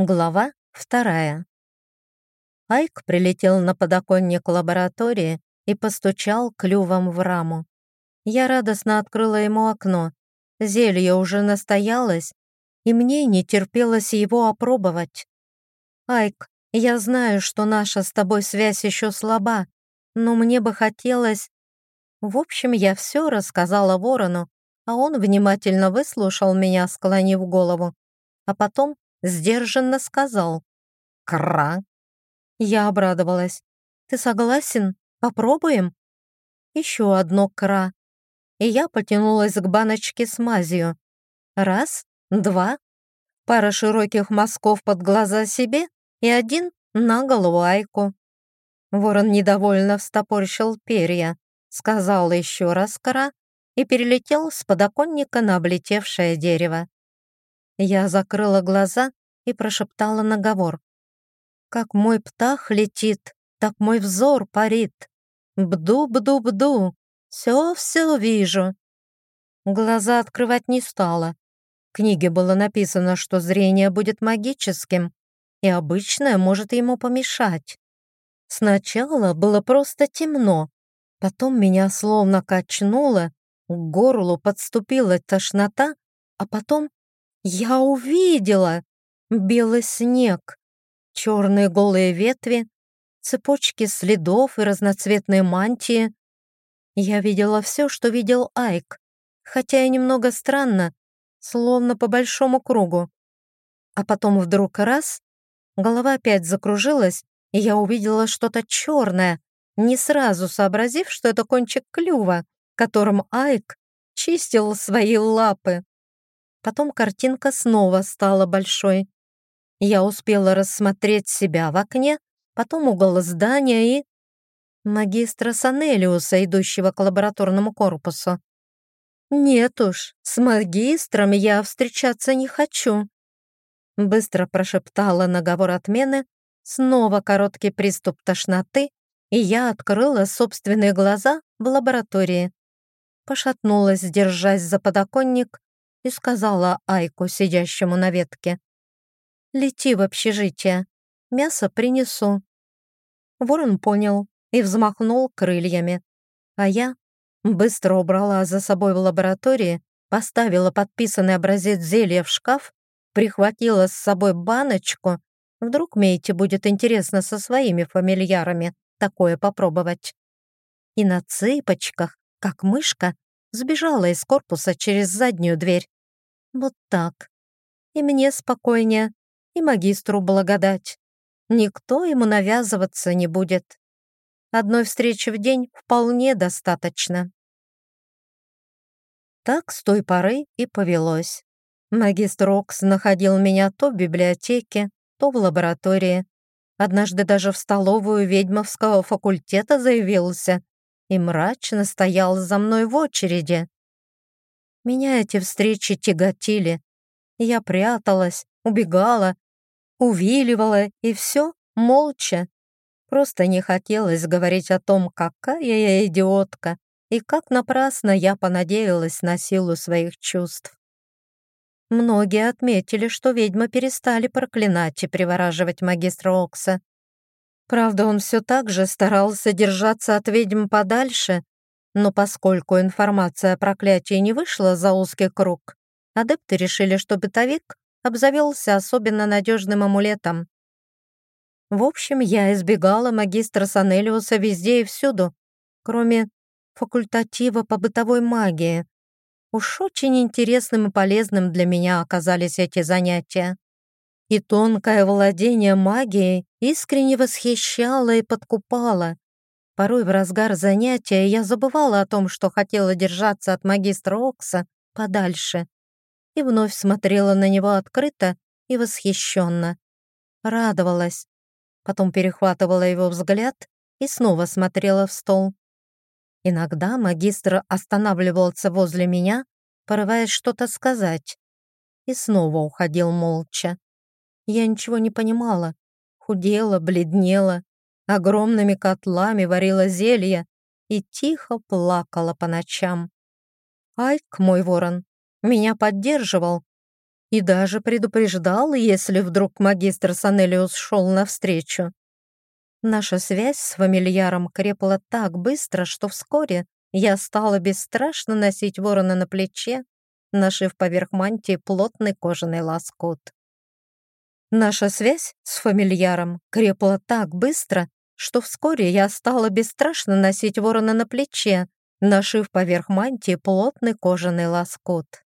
Глава вторая. Айк прилетел на подоконник лаборатории и постучал клювом в раму. Я радостно открыла ему окно. Зелье уже настоялось, и мне не терпелось его опробовать. «Айк, я знаю, что наша с тобой связь еще слаба, но мне бы хотелось...» В общем, я все рассказала ворону, а он внимательно выслушал меня, склонив голову, а потом сдержанно сказал «Кра». Я обрадовалась. «Ты согласен? Попробуем?» Еще одно «кра». И я потянулась к баночке с мазью. Раз, два, пара широких мазков под глаза себе и один на голову Айку. Ворон недовольно встопорщил перья, сказал еще раз «кра» и перелетел с подоконника на облетевшее дерево. Я закрыла глаза и прошептала наговор. «Как мой птах летит, так мой взор парит. Бду-бду-бду, все-все вижу». Глаза открывать не стала. В книге было написано, что зрение будет магическим, и обычное может ему помешать. Сначала было просто темно, потом меня словно качнуло, к горлу подступила тошнота, а потом я увидела белый снег, черные голые ветви, цепочки следов и разноцветные мантии. Я видела все, что видел Айк, хотя и немного странно, словно по большому кругу. А потом вдруг раз, голова опять закружилась, и я увидела что-то черное, не сразу сообразив, что это кончик клюва, которым Айк чистил свои лапы. Потом картинка снова стала большой. Я успела рассмотреть себя в окне, потом угол здания и... магистра Санелиуса, идущего к лабораторному корпусу. «Нет уж, с магистром я встречаться не хочу», быстро прошептала наговор отмены, снова короткий приступ тошноты, и я открыла собственные глаза в лаборатории. Пошатнулась, держась за подоконник, и сказала Айку, сидящему на ветке. «Лети в общежитие, мясо принесу». Ворон понял и взмахнул крыльями, а я быстро убрала за собой в лаборатории, поставила подписанный образец зелья в шкаф, прихватила с собой баночку, вдруг Мейте будет интересно со своими фамильярами такое попробовать. И на цыпочках, как мышка, сбежала из корпуса через заднюю дверь. Вот так. И мне спокойнее, и магистру благодать. Никто ему навязываться не будет. Одной встречи в день вполне достаточно. Так с той поры и повелось. Магистр Окс находил меня то в библиотеке, то в лаборатории. Однажды даже в столовую ведьмовского факультета заявился и мрачно стоял за мной в очереди. Меня эти встречи тяготили. Я пряталась, убегала, увиливала и все молча. Просто не хотелось говорить о том, какая я идиотка и как напрасно я понадеялась на силу своих чувств. Многие отметили, что ведьмы перестали проклинать и привораживать магистра Окса. Правда, он все так же старался держаться от ведьм подальше, но поскольку информация о проклятии не вышла за узкий круг, адепты решили, что бытовик обзавелся особенно надежным амулетом. В общем, я избегала магистра Санелиуса везде и всюду, кроме факультатива по бытовой магии. Уж очень интересным и полезным для меня оказались эти занятия и тонкое владение магией искренне восхищало и подкупало. Порой в разгар занятия я забывала о том, что хотела держаться от магистра Окса подальше, и вновь смотрела на него открыто и восхищенно. Радовалась. Потом перехватывала его взгляд и снова смотрела в стол. Иногда магистр останавливался возле меня, порываясь что-то сказать, и снова уходил молча. Я ничего не понимала. Худела, бледнела, огромными котлами варила зелье и тихо плакала по ночам. Айк, мой ворон, меня поддерживал. и даже предупреждал, если вдруг магистр Санелиус шел навстречу. Наша связь с фамильяром крепла так быстро, что вскоре я стала бесстрашно носить ворона на плече, нашив поверх мантии плотный кожаный лоскут. Наша связь с фамильяром крепла так быстро, что вскоре я стала бесстрашно носить ворона на плече, нашив поверх мантии плотный кожаный лоскут.